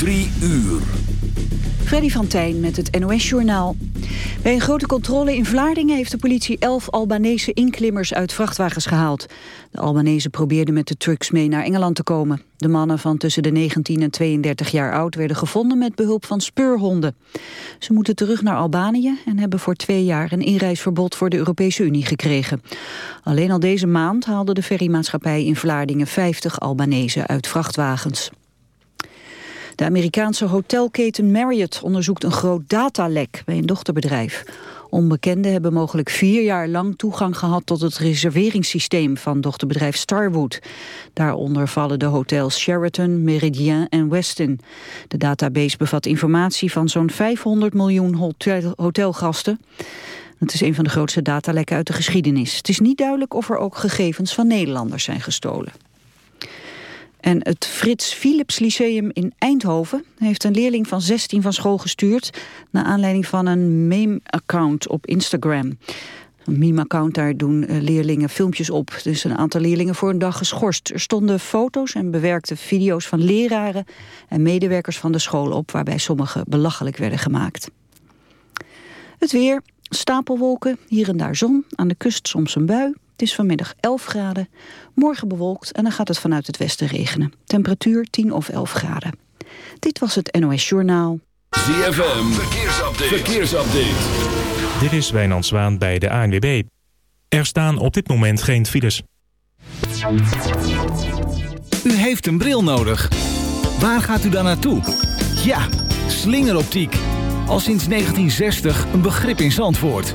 Drie uur. Freddy van met het NOS-journaal. Bij een grote controle in Vlaardingen heeft de politie elf Albanese inklimmers uit vrachtwagens gehaald. De Albanese probeerden met de trucks mee naar Engeland te komen. De mannen van tussen de 19 en 32 jaar oud werden gevonden met behulp van speurhonden. Ze moeten terug naar Albanië en hebben voor twee jaar een inreisverbod voor de Europese Unie gekregen. Alleen al deze maand haalde de ferrymaatschappij in Vlaardingen 50 Albanese uit vrachtwagens. De Amerikaanse hotelketen Marriott onderzoekt een groot datalek bij een dochterbedrijf. Onbekenden hebben mogelijk vier jaar lang toegang gehad tot het reserveringssysteem van dochterbedrijf Starwood. Daaronder vallen de hotels Sheraton, Meridien en Westin. De database bevat informatie van zo'n 500 miljoen hotel hotelgasten. Het is een van de grootste datalekken uit de geschiedenis. Het is niet duidelijk of er ook gegevens van Nederlanders zijn gestolen. En het Frits Philips Lyceum in Eindhoven heeft een leerling van 16 van school gestuurd... naar aanleiding van een meme-account op Instagram. Een meme-account, daar doen eh, leerlingen filmpjes op. Dus een aantal leerlingen voor een dag geschorst. Er stonden foto's en bewerkte video's van leraren en medewerkers van de school op... waarbij sommige belachelijk werden gemaakt. Het weer, stapelwolken, hier en daar zon, aan de kust soms een bui... Het is vanmiddag 11 graden, morgen bewolkt en dan gaat het vanuit het westen regenen. Temperatuur 10 of 11 graden. Dit was het NOS Journaal. ZFM, verkeersupdate. verkeersupdate. Dit is Wijnand Zwaan bij de ANWB. Er staan op dit moment geen files. U heeft een bril nodig. Waar gaat u dan naartoe? Ja, slingeroptiek. Al sinds 1960 een begrip in Zandvoort.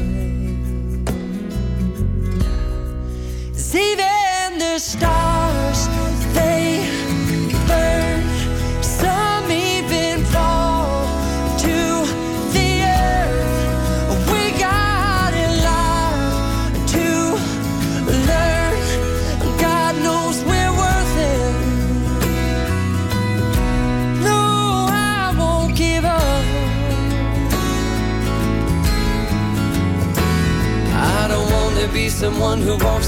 Stars,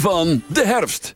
van de herfst.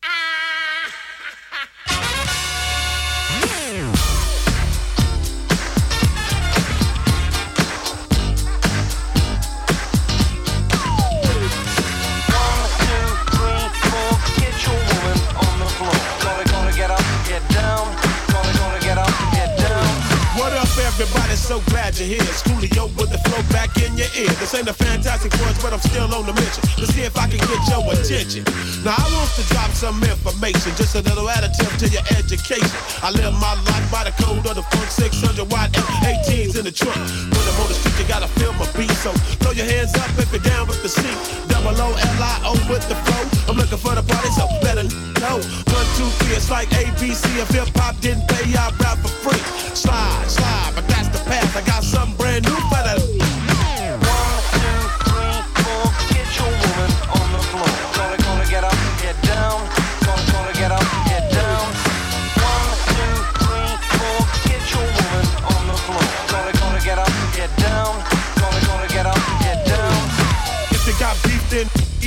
Information, just a little additive to your education. I live my life by the code of the funk 600 watt F18s in the trunk. When I'm on the street, you gotta feel my beat. So throw your hands up if you're down with the seat. Double O L I O with the flow. I'm looking for the party, so better know. One, two, three, it's like ABC. If hip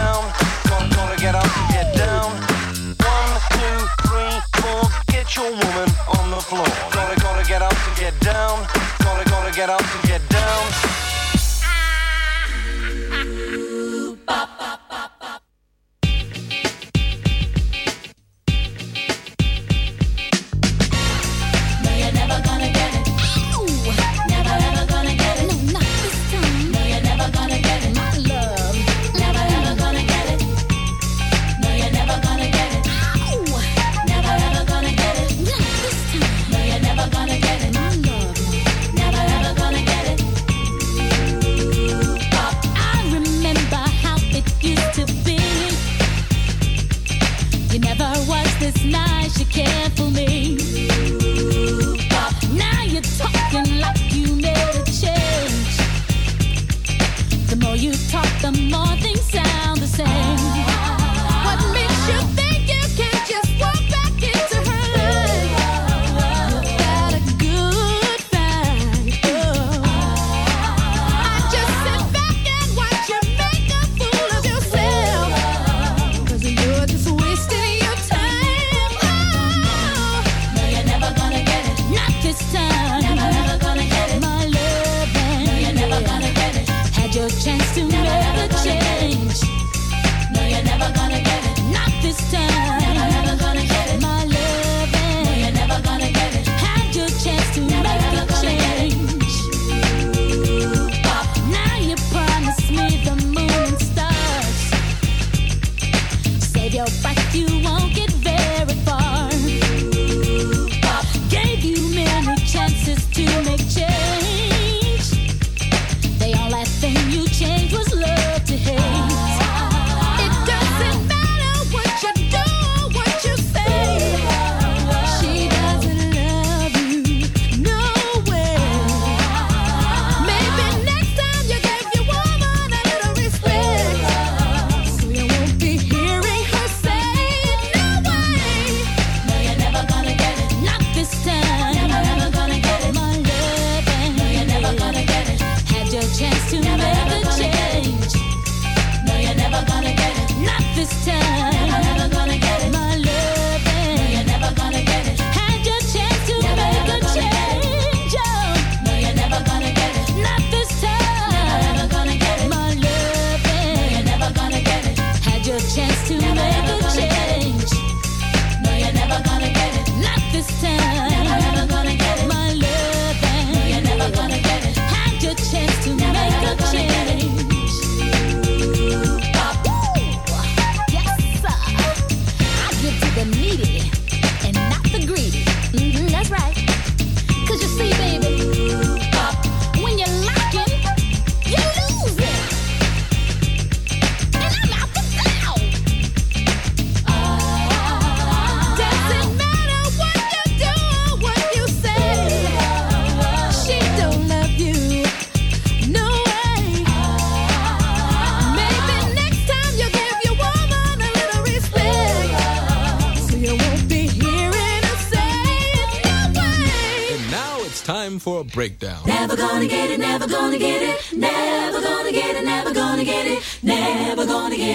down.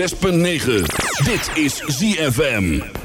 106.9. Dit is ZFM.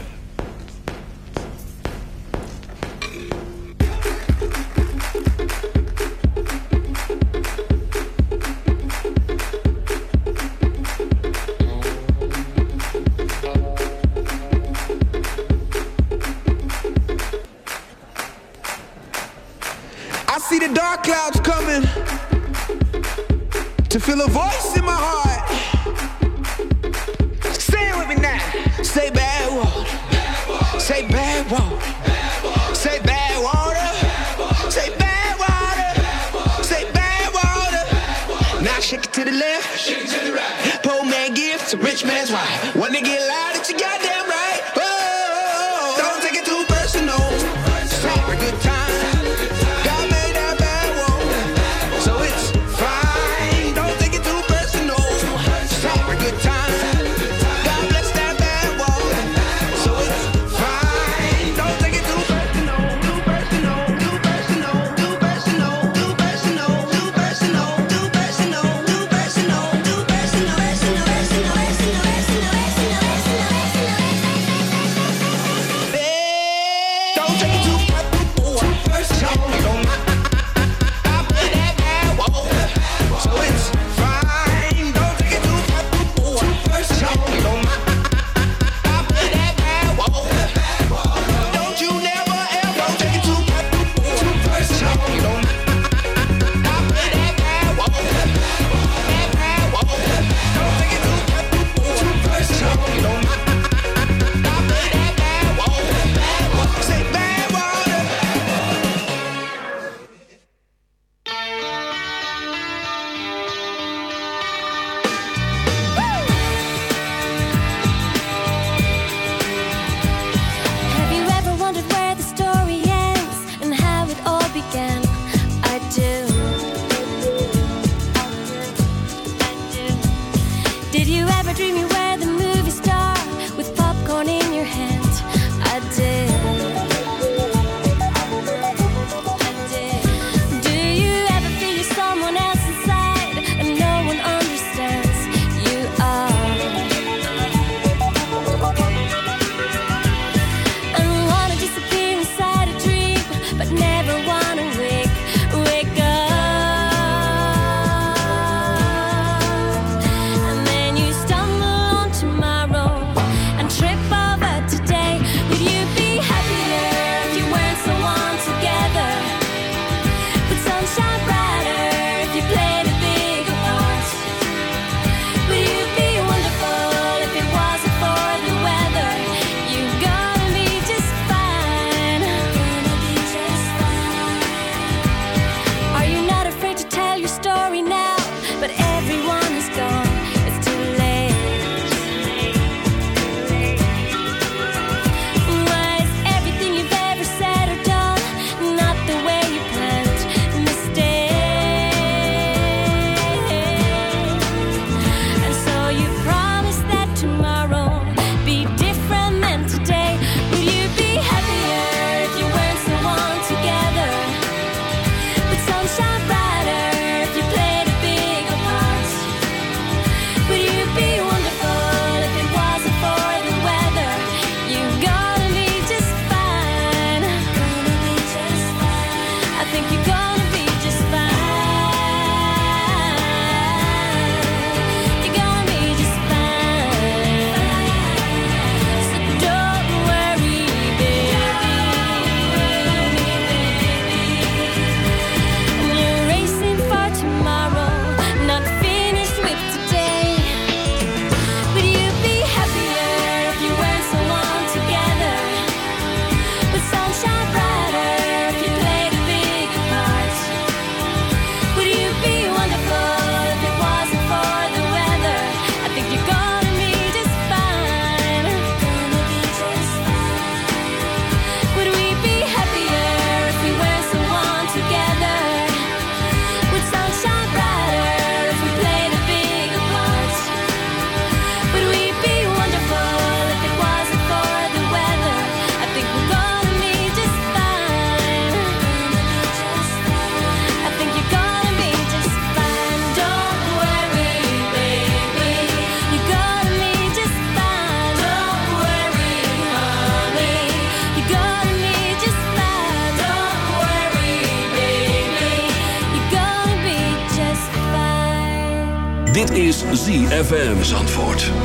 ZFM Zandvoort.